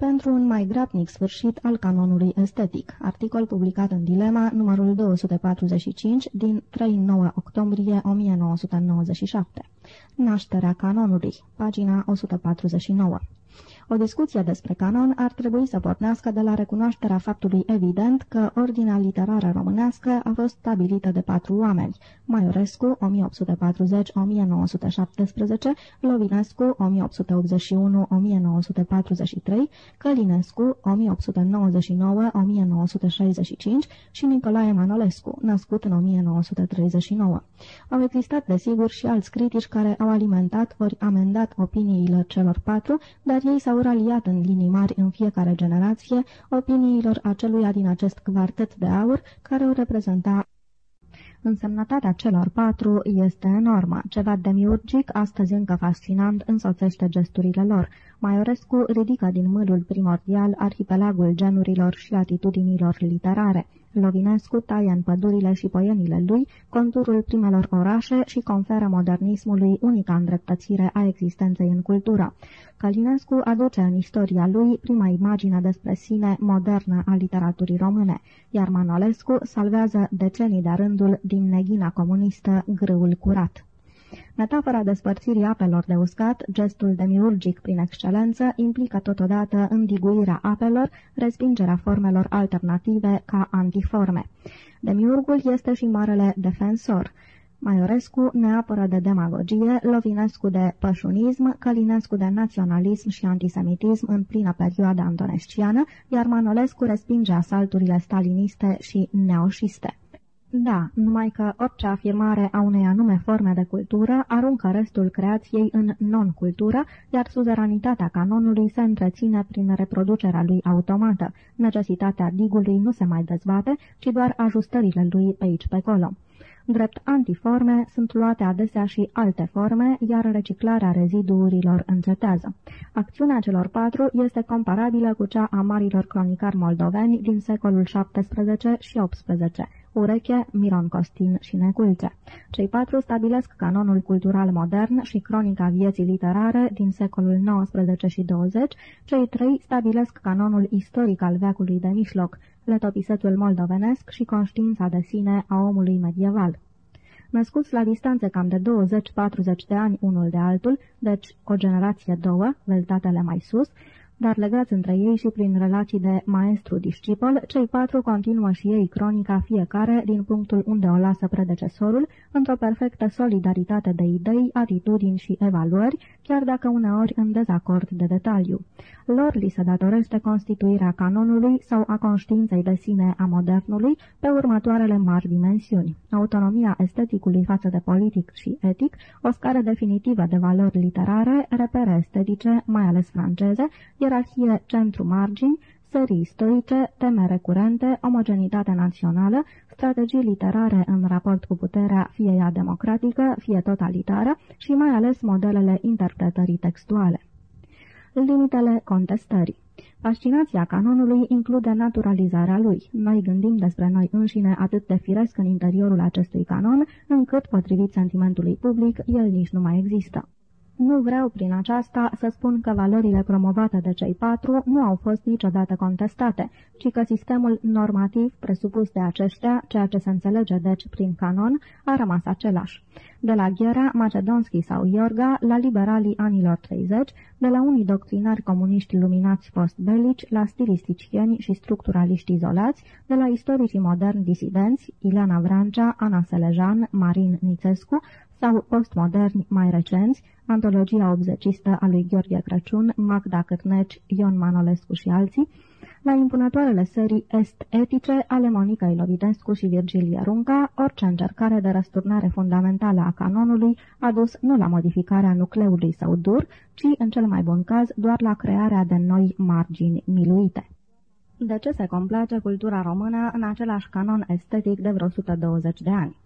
pentru un mai grabnic sfârșit al canonului estetic, articol publicat în Dilema, numărul 245, din 3-9 octombrie 1997. Nașterea canonului, pagina 149. O discuție despre canon ar trebui să pornească de la recunoașterea faptului evident că ordinea literară românească a fost stabilită de patru oameni, Maiorescu 1840-1917, Lovinescu 1881-1943, Călinescu 1899-1965 și Nicolae Manolescu, născut în 1939. Au existat desigur și alți critici care au alimentat ori amendat opiniile celor patru, dar ei s-au raliat în linii mari în fiecare generație opiniilor aceluia din acest quartet de aur care o reprezenta Însemnătatea celor patru este enormă. Ceva demiurgic, astăzi încă fascinant, însoțește gesturile lor. Maiorescu ridică din mâlul primordial arhipelagul genurilor și atitudinilor literare. Lovinescu taie în pădurile și poienile lui conturul primelor orașe și conferă modernismului unica îndreptățire a existenței în cultură. Calinescu aduce în istoria lui prima imagine despre sine modernă a literaturii române, iar Manolescu salvează decenii de rândul din neghina comunistă grâul curat. Metafora despărțirii apelor de uscat, gestul demiurgic prin excelență, implică totodată îndiguirea apelor, respingerea formelor alternative ca antiforme. Demiurgul este și marele defensor. Maiorescu ne apără de demagogie, Lovinescu de pășunism, Călinescu de naționalism și antisemitism în plină perioadă antonesciană, iar Manolescu respinge asalturile staliniste și neoșiste. Da, numai că orice afirmare a unei anume forme de cultură aruncă restul creației în non-cultură, iar suzeranitatea canonului se întreține prin reproducerea lui automată. Necesitatea digului nu se mai dezbate, ci doar ajustările lui pe aici pe colo. Drept antiforme sunt luate adesea și alte forme, iar reciclarea reziduurilor încetează. Acțiunea celor patru este comparabilă cu cea a marilor cronicari moldoveni din secolul 17 și 18. Urechea, Miron Costin și Neculce. Cei patru stabilesc canonul cultural modern și cronica vieții literare din secolul XIX și 20, cei trei stabilesc canonul istoric al veacului de mijloc, letopisetul moldovenesc și conștiința de sine a omului medieval născuți la distanțe cam de 20-40 de ani unul de altul, deci o generație două, veltatele mai sus, dar legați între ei și prin relații de maestru-discipol, cei patru continuă și ei cronica fiecare din punctul unde o lasă predecesorul, într-o perfectă solidaritate de idei, atitudini și evaluări, chiar dacă uneori în dezacord de detaliu. Lor li se datorește constituirea canonului sau a conștiinței de sine a modernului pe următoarele mari dimensiuni. Autonomia esteticului față de politic și etic, o scară definitivă de valori literare, repere estetice, mai ales franceze, ierarhie centru-margini, serii istorice, teme recurente, omogenitate națională, strategii literare în raport cu puterea, fie ea democratică, fie totalitară, și mai ales modelele interpretării textuale. Limitele contestării Fascinația canonului include naturalizarea lui. Noi gândim despre noi înșine atât de firesc în interiorul acestui canon, încât, potrivit sentimentului public, el nici nu mai există. Nu vreau prin aceasta să spun că valorile promovate de cei patru nu au fost niciodată contestate, ci că sistemul normativ presupus de aceștia, ceea ce se înțelege deci prin canon, a rămas același. De la Ghera, Macedonski sau Iorga, la liberalii anilor 30, de la unii doctrinari comuniști luminați post-belici, la stilisticieni și structuraliști izolați, de la istoricii moderni disidenți, Ileana Vrancea, Ana Selejan, Marin Nițescu, sau postmoderni mai recenți, antologia obzecistă a lui Gheorghe Crăciun, Magda Cârneci, Ion Manolescu și alții, la impunătoarele serii est-etice ale Monica Ilovidescu și Virgilia Runca, orice încercare de răsturnare fundamentală a canonului a dus nu la modificarea nucleului său dur, ci, în cel mai bun caz, doar la crearea de noi margini miluite. De ce se complace cultura română în același canon estetic de vreo 120 de ani?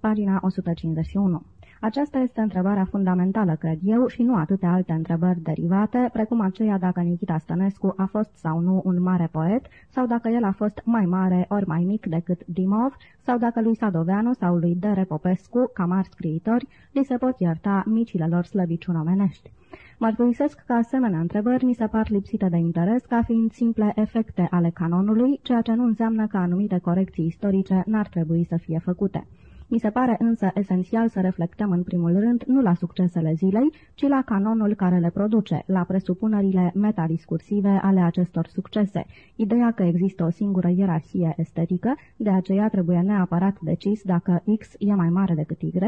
Pagina 151 Aceasta este întrebarea fundamentală, cred eu, și nu atâtea alte întrebări derivate, precum aceea dacă Nikita Stănescu a fost sau nu un mare poet, sau dacă el a fost mai mare ori mai mic decât Dimov, sau dacă lui Sadoveanu sau lui Dere Popescu, ca mari scriitori, li se pot ierta micile lor slăbiciuni omenești. Mărturisesc că asemenea întrebări mi se par lipsite de interes ca fiind simple efecte ale canonului, ceea ce nu înseamnă că anumite corecții istorice n-ar trebui să fie făcute. Mi se pare însă esențial să reflectăm în primul rând nu la succesele zilei, ci la canonul care le produce, la presupunerile metadiscursive ale acestor succese. Ideea că există o singură ierarhie estetică, de aceea trebuie neapărat decis dacă X e mai mare decât Y,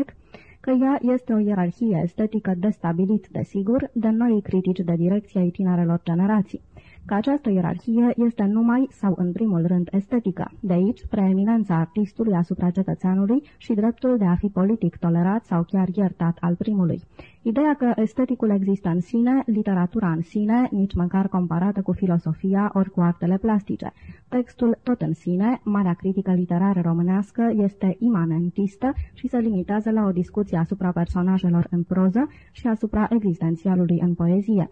că ea este o ierarhie estetică destabilit, desigur, de noi critici de direcție ai tinerelor generații că această ierarhie este numai sau în primul rând estetică. De aici, preeminența artistului asupra cetățeanului și dreptul de a fi politic tolerat sau chiar iertat al primului. Ideea că esteticul există în sine, literatura în sine, nici măcar comparată cu filosofia ori cu artele plastice. Textul tot în sine, marea critică literară românească, este imanentistă și se limitează la o discuție asupra personajelor în proză și asupra existențialului în poezie.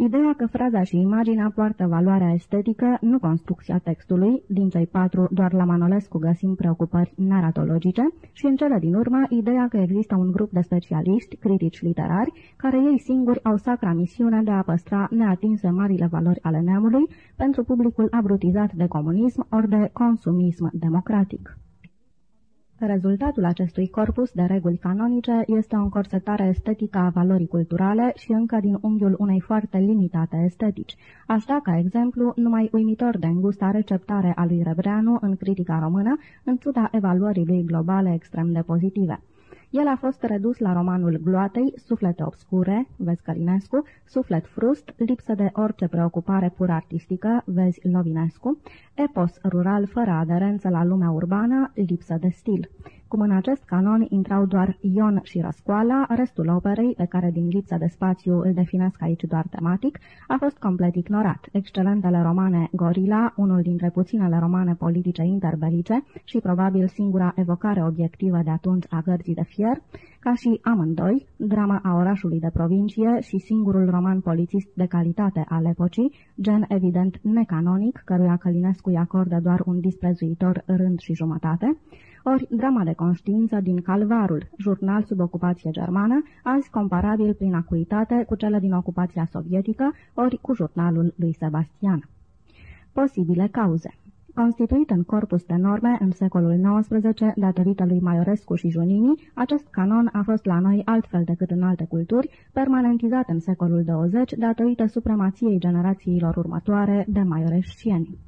Ideea că fraza și imaginea poartă valoarea estetică, nu construcția textului, din cei patru doar la Manolescu găsim preocupări naratologice, și în cele din urmă ideea că există un grup de specialiști, critici literari, care ei singuri au sacra misiune de a păstra neatinse marile valori ale neamului pentru publicul abrutizat de comunism ori de consumism democratic. Rezultatul acestui corpus de reguli canonice este o încorsetare estetică a valorii culturale și încă din unghiul unei foarte limitate estetici. Aș da ca exemplu numai uimitor de îngusta receptare a lui Rebreanu în critica română, în ciuda evaluării lui globale extrem de pozitive. El a fost redus la romanul Gloatei, Suflete obscure, vezi Călinescu, Suflet frust, lipsă de orice preocupare pur artistică, vezi Lovinescu, epos rural fără aderență la lumea urbană, lipsă de stil. Cum în acest canon intrau doar Ion și Răscoala, restul operei, pe care din lipsa de spațiu îl definesc aici doar tematic, a fost complet ignorat. Excelentele romane Gorila, unul dintre puținele romane politice interbelice și probabil singura evocare obiectivă de atunci a gărzii de fier, ca și amândoi, drama a orașului de provincie și singurul roman polițist de calitate al epocii, gen evident necanonic, căruia Călinescu îi acordă doar un disprețuitor rând și jumătate, ori drama de conștiință din Calvarul, jurnal sub ocupație germană, azi comparabil prin acuitate cu cele din ocupația sovietică, ori cu jurnalul lui Sebastian. Posibile cauze Constituit în corpus de norme în secolul XIX, datorită lui Maiorescu și Junini, acest canon a fost la noi altfel decât în alte culturi, permanentizat în secolul 20 datorită supremației generațiilor următoare de maiorescieni.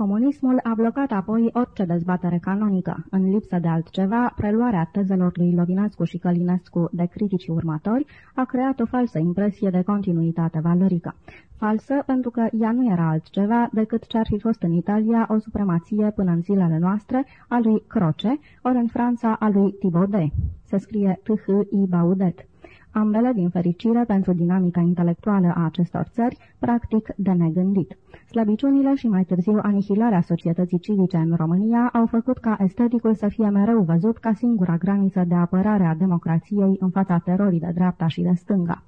Comunismul a blocat apoi orice dezbatere canonică. În lipsă de altceva, preluarea tezelor lui Lovinescu și Călinescu de critici următori a creat o falsă impresie de continuitate valorică. Falsă pentru că ea nu era altceva decât ce ar fi fost în Italia o supremație până în zilele noastre a lui Croce, ori în Franța a lui Thibaudet. Se scrie T-H-I Baudet ambele din fericire pentru dinamica intelectuală a acestor țări, practic de negândit. Slăbiciunile și mai târziu anihilarea societății civice în România au făcut ca esteticul să fie mereu văzut ca singura graniță de apărare a democrației în fața terorii de dreapta și de stânga.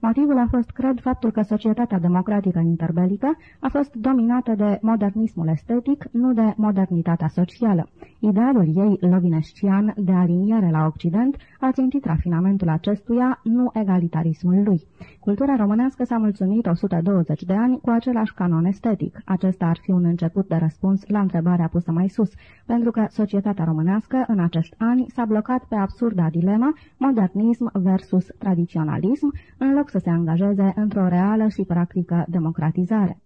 Motivul a fost, cred, faptul că societatea democratică interbelică a fost dominată de modernismul estetic, nu de modernitatea socială. Idealul ei lovinescian de aliniere la Occident a țintit rafinamentul acestuia, nu egalitarismul lui. Cultura românească s-a mulțumit 120 de ani cu același canon estetic. Acesta ar fi un început de răspuns la întrebarea pusă mai sus, pentru că societatea românească în acești ani s-a blocat pe absurda dilema modernism versus tradiționalism, în loc să se angajeze într-o reală și practică democratizare.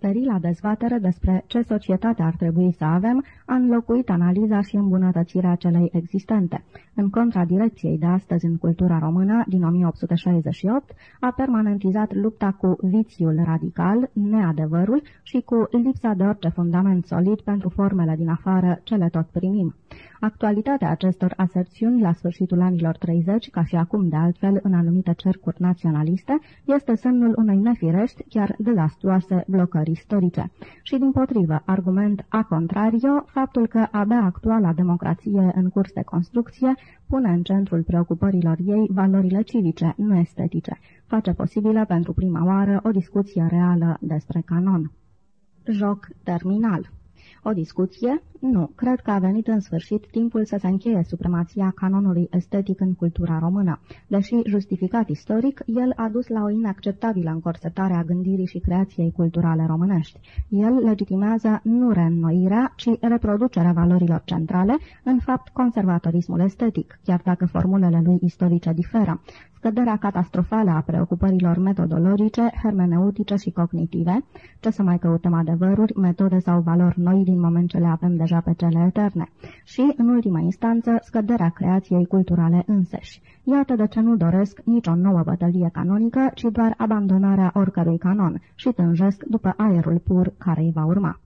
Sterila dezbatere despre ce societate ar trebui să avem a înlocuit analiza și îmbunătățirea celei existente. În contradirecției de astăzi în cultura română din 1868, a permanentizat lupta cu vițiul radical, neadevărul și cu lipsa de orice fundament solid pentru formele din afară ce le tot primim. Actualitatea acestor aserțiuni la sfârșitul anilor 30, ca și acum de altfel în anumite cercuri naționaliste, este semnul unei nefirești, chiar dezastruoase blocări istorice. Și din potrivă, argument a contrario, faptul că abia actuala democrație în curs de construcție pune în centrul preocupărilor ei valorile civice, nu estetice, face posibilă pentru prima oară o discuție reală despre canon. Joc terminal o discuție? Nu, cred că a venit în sfârșit timpul să se încheie supremația canonului estetic în cultura română. Deși justificat istoric, el a dus la o inacceptabilă încorsetare a gândirii și creației culturale românești. El legitimează nu reînnoirea, ci reproducerea valorilor centrale, în fapt conservatorismul estetic, chiar dacă formulele lui istorice diferă scăderea catastrofală a preocupărilor metodologice, hermeneutice și cognitive, ce să mai căutăm adevăruri, metode sau valori noi din moment ce le avem deja pe cele eterne, și, în ultima instanță, scăderea creației culturale înseși. Iată de ce nu doresc nicio nouă bătălie canonică, ci doar abandonarea oricărui canon și tânjesc după aerul pur care îi va urma.